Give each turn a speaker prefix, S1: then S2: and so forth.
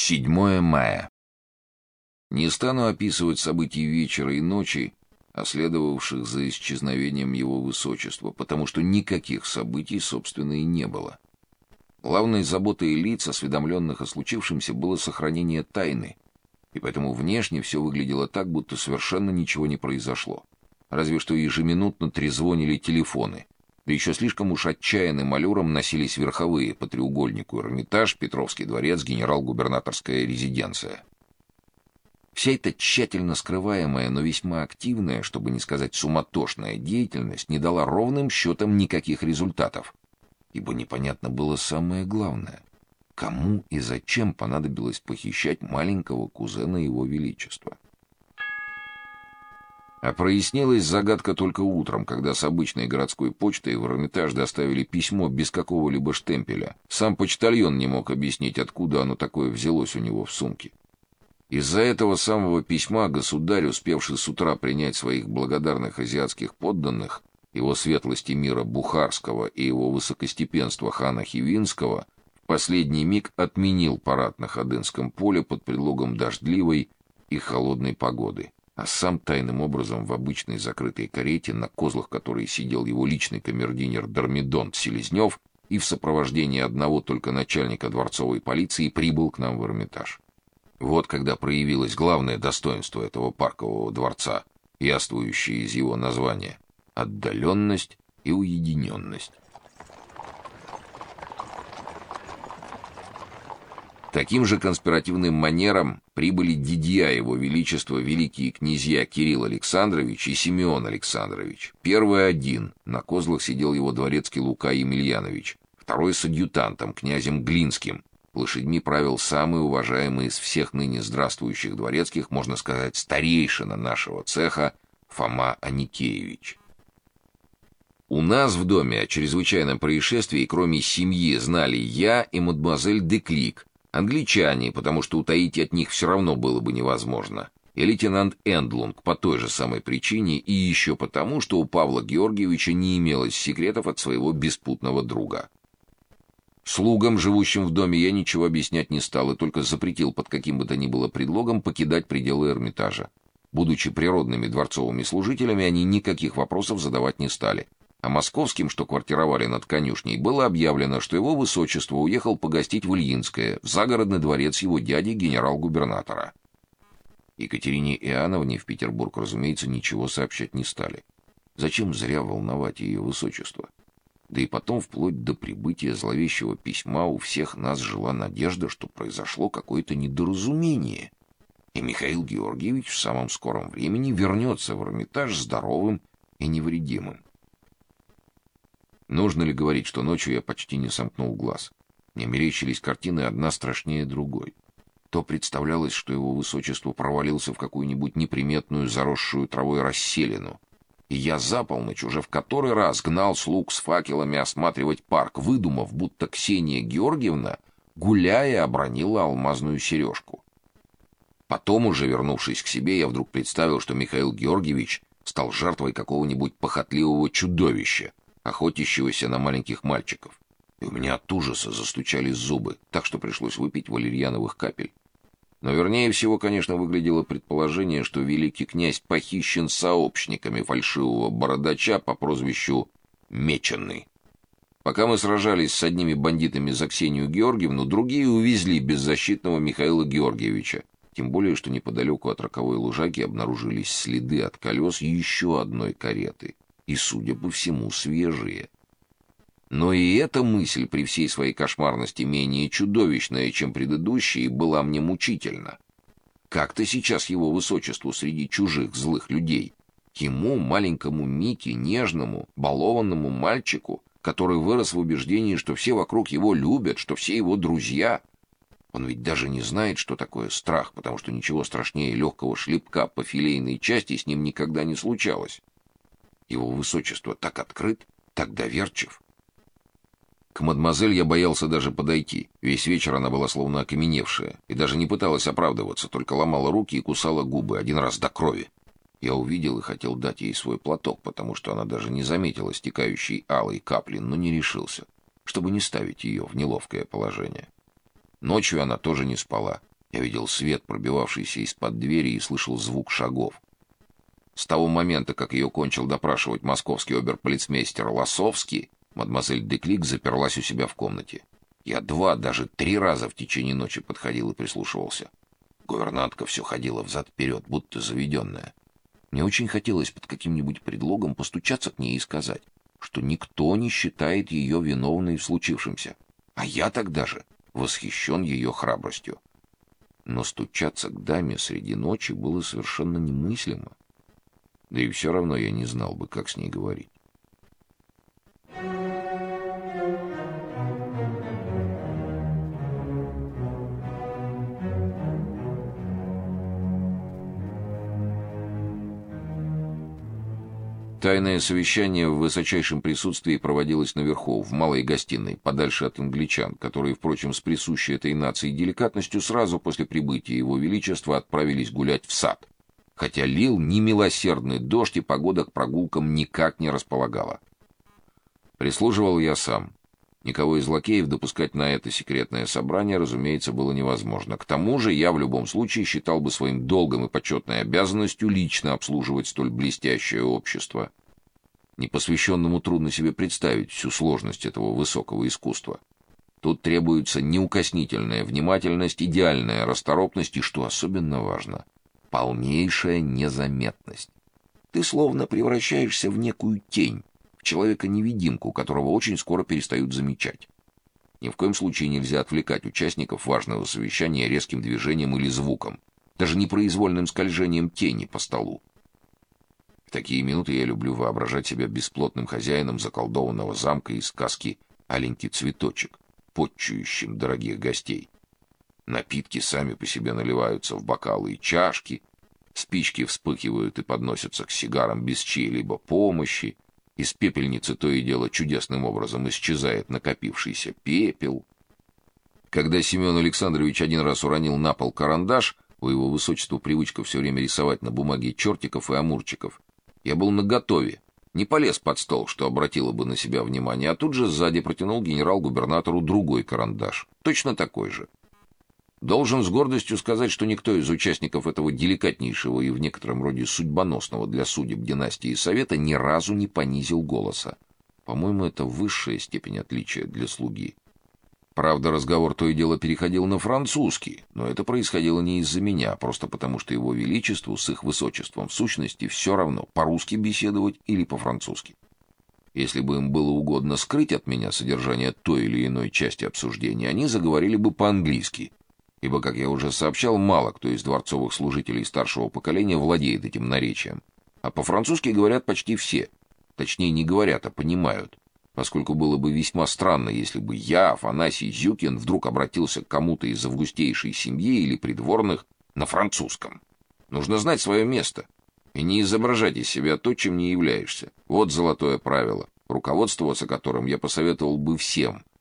S1: 7 мая. Не стану описывать события вечера и ночи, последовавших за исчезновением его высочества, потому что никаких событий, собственно, и не было. Главной заботой лиц, осведомленных о случившемся, было сохранение тайны, и поэтому внешне все выглядело так, будто совершенно ничего не произошло. Разве что ежеминутно трезвонили телефоны — да еще слишком уж отчаянным аллюром носились верховые по треугольнику Эрмитаж, Петровский дворец, генерал-губернаторская резиденция. Вся эта тщательно скрываемая, но весьма активная, чтобы не сказать суматошная деятельность не дала ровным счетом никаких результатов, ибо непонятно было самое главное — кому и зачем понадобилось похищать маленького кузена его величества. А прояснилась загадка только утром, когда с обычной городской почтой в Эрмитаж доставили письмо без какого-либо штемпеля. Сам почтальон не мог объяснить, откуда оно такое взялось у него в сумке. Из-за этого самого письма государь, успевший с утра принять своих благодарных азиатских подданных, его светлости мира Бухарского и его высокостепенства хана Хивинского, в последний миг отменил парад на Ходынском поле под предлогом дождливой и холодной погоды а сам тайным образом в обычной закрытой карете, на козлах которой сидел его личный камердинер Дормидонт Селезнев, и в сопровождении одного только начальника дворцовой полиции прибыл к нам в Эрмитаж. Вот когда проявилось главное достоинство этого паркового дворца, яствующее из его названия — отдаленность и уединенность. Таким же конспиративным манером прибыли дядья его величества великие князья Кирилл Александрович и Симеон Александрович. Первый один, на козлах сидел его дворецкий Лука Емельянович, второй с адъютантом, князем Глинским. Лошадьми правил самый уважаемый из всех ныне здравствующих дворецких, можно сказать, старейшина нашего цеха Фома Аникеевич. У нас в доме о чрезвычайном происшествии, кроме семьи, знали я и мадемуазель Деклик, Англичане, потому что утаить от них все равно было бы невозможно. И лейтенант Эндлунг по той же самой причине и еще потому, что у Павла Георгиевича не имелось секретов от своего беспутного друга. Слугам, живущим в доме, я ничего объяснять не стал и только запретил под каким бы то ни было предлогом покидать пределы Эрмитажа. Будучи природными дворцовыми служителями, они никаких вопросов задавать не стали а московским, что квартировали над конюшней, было объявлено, что его высочество уехал погостить в Ильинское, в загородный дворец его дяди генерал-губернатора. Екатерине Иоанновне в Петербург, разумеется, ничего сообщать не стали. Зачем зря волновать ее высочество? Да и потом, вплоть до прибытия зловещего письма, у всех нас жила надежда, что произошло какое-то недоразумение, и Михаил Георгиевич в самом скором времени вернется в Эрмитаж здоровым и невредимым. Нужно ли говорить, что ночью я почти не сомкнул глаз? Мне мерещились картины одна страшнее другой. То представлялось, что его высочество провалился в какую-нибудь неприметную заросшую травой расселину. И я за полночь уже в который раз гнал слуг с факелами осматривать парк, выдумав, будто Ксения Георгиевна, гуляя, обронила алмазную сережку. Потом уже, вернувшись к себе, я вдруг представил, что Михаил Георгиевич стал жертвой какого-нибудь похотливого чудовища, охотящегося на маленьких мальчиков. И у меня от ужаса застучали зубы, так что пришлось выпить валерьяновых капель. Но вернее всего, конечно, выглядело предположение, что великий князь похищен сообщниками фальшивого бородача по прозвищу Меченый. Пока мы сражались с одними бандитами за Ксению Георгиевну, другие увезли беззащитного Михаила Георгиевича. Тем более, что неподалеку от роковой лужаки обнаружились следы от колес еще одной кареты и, судя по всему, свежие. Но и эта мысль при всей своей кошмарности менее чудовищная, чем предыдущие, была мне мучительна. Как-то сейчас его высочеству среди чужих злых людей, ему, маленькому Мике, нежному, балованному мальчику, который вырос в убеждении, что все вокруг его любят, что все его друзья. Он ведь даже не знает, что такое страх, потому что ничего страшнее легкого шлепка по филейной части с ним никогда не случалось. Его высочество так открыт, так доверчив. К мадемуазель я боялся даже подойти. Весь вечер она была словно окаменевшая и даже не пыталась оправдываться, только ломала руки и кусала губы один раз до крови. Я увидел и хотел дать ей свой платок, потому что она даже не заметила стекающей алой капли, но не решился, чтобы не ставить ее в неловкое положение. Ночью она тоже не спала, Я видел свет, пробивавшийся из-под двери, и слышал звук шагов. С того момента, как ее кончил допрашивать московский оберполицмейстер Лосовский, мадемуазель Деклик заперлась у себя в комнате. Я два, даже три раза в течение ночи подходил и прислушивался. Гувернантка все ходила взад-вперед, будто заведенная. Мне очень хотелось под каким-нибудь предлогом постучаться к ней и сказать, что никто не считает ее виновной в случившемся. А я тогда же восхищен ее храбростью. Но стучаться к даме среди ночи было совершенно немыслимо. Да и все равно я не знал бы, как с ней говорить. Тайное совещание в высочайшем присутствии проводилось наверху, в малой гостиной, подальше от англичан, которые, впрочем, с присущей этой нации деликатностью сразу после прибытия его величества отправились гулять в сад. Хотя лил немилосердный дождь, и погода к прогулкам никак не располагала. Прислуживал я сам. Никого из лакеев допускать на это секретное собрание, разумеется, было невозможно. К тому же я в любом случае считал бы своим долгом и почетной обязанностью лично обслуживать столь блестящее общество. Непосвященному трудно себе представить всю сложность этого высокого искусства. Тут требуется неукоснительная внимательность, идеальная расторопность и, что особенно важно, полнейшая незаметность. Ты словно превращаешься в некую тень, человека-невидимку, которого очень скоро перестают замечать. Ни в коем случае нельзя отвлекать участников важного совещания резким движением или звуком, даже непроизвольным скольжением тени по столу. В такие минуты я люблю воображать себя бесплотным хозяином заколдованного замка из сказки «Аленький цветочек», подчующим дорогих гостей. Напитки сами по себе наливаются в бокалы и чашки, спички вспыхивают и подносятся к сигарам без чьей-либо помощи, из пепельницы то и дело чудесным образом исчезает накопившийся пепел. Когда Семен Александрович один раз уронил на пол карандаш, у его высочества привычка все время рисовать на бумаге чертиков и амурчиков, я был наготове. Не полез под стол, что обратило бы на себя внимание, а тут же сзади протянул генерал-губернатору другой карандаш, точно такой же. Должен с гордостью сказать, что никто из участников этого деликатнейшего и в некотором роде судьбоносного для судеб династии совета ни разу не понизил голоса. По-моему, это высшая степень отличия для слуги. Правда, разговор то и дело переходил на французский, но это происходило не из-за меня, а просто потому, что его величеству с их высочеством в сущности все равно, по-русски беседовать или по-французски. Если бы им было угодно скрыть от меня содержание той или иной части обсуждения, они заговорили бы по-английски, ибо, как я уже сообщал, мало кто из дворцовых служителей старшего поколения владеет этим наречием. А по-французски говорят почти все. Точнее, не говорят, а понимают. Поскольку было бы весьма странно, если бы я, Афанасий Зюкин, вдруг обратился к кому-то из августейшей семьи или придворных на французском. Нужно знать свое место и не изображать из себя то, чем не являешься. Вот золотое правило, руководствоваться которым я посоветовал бы всем,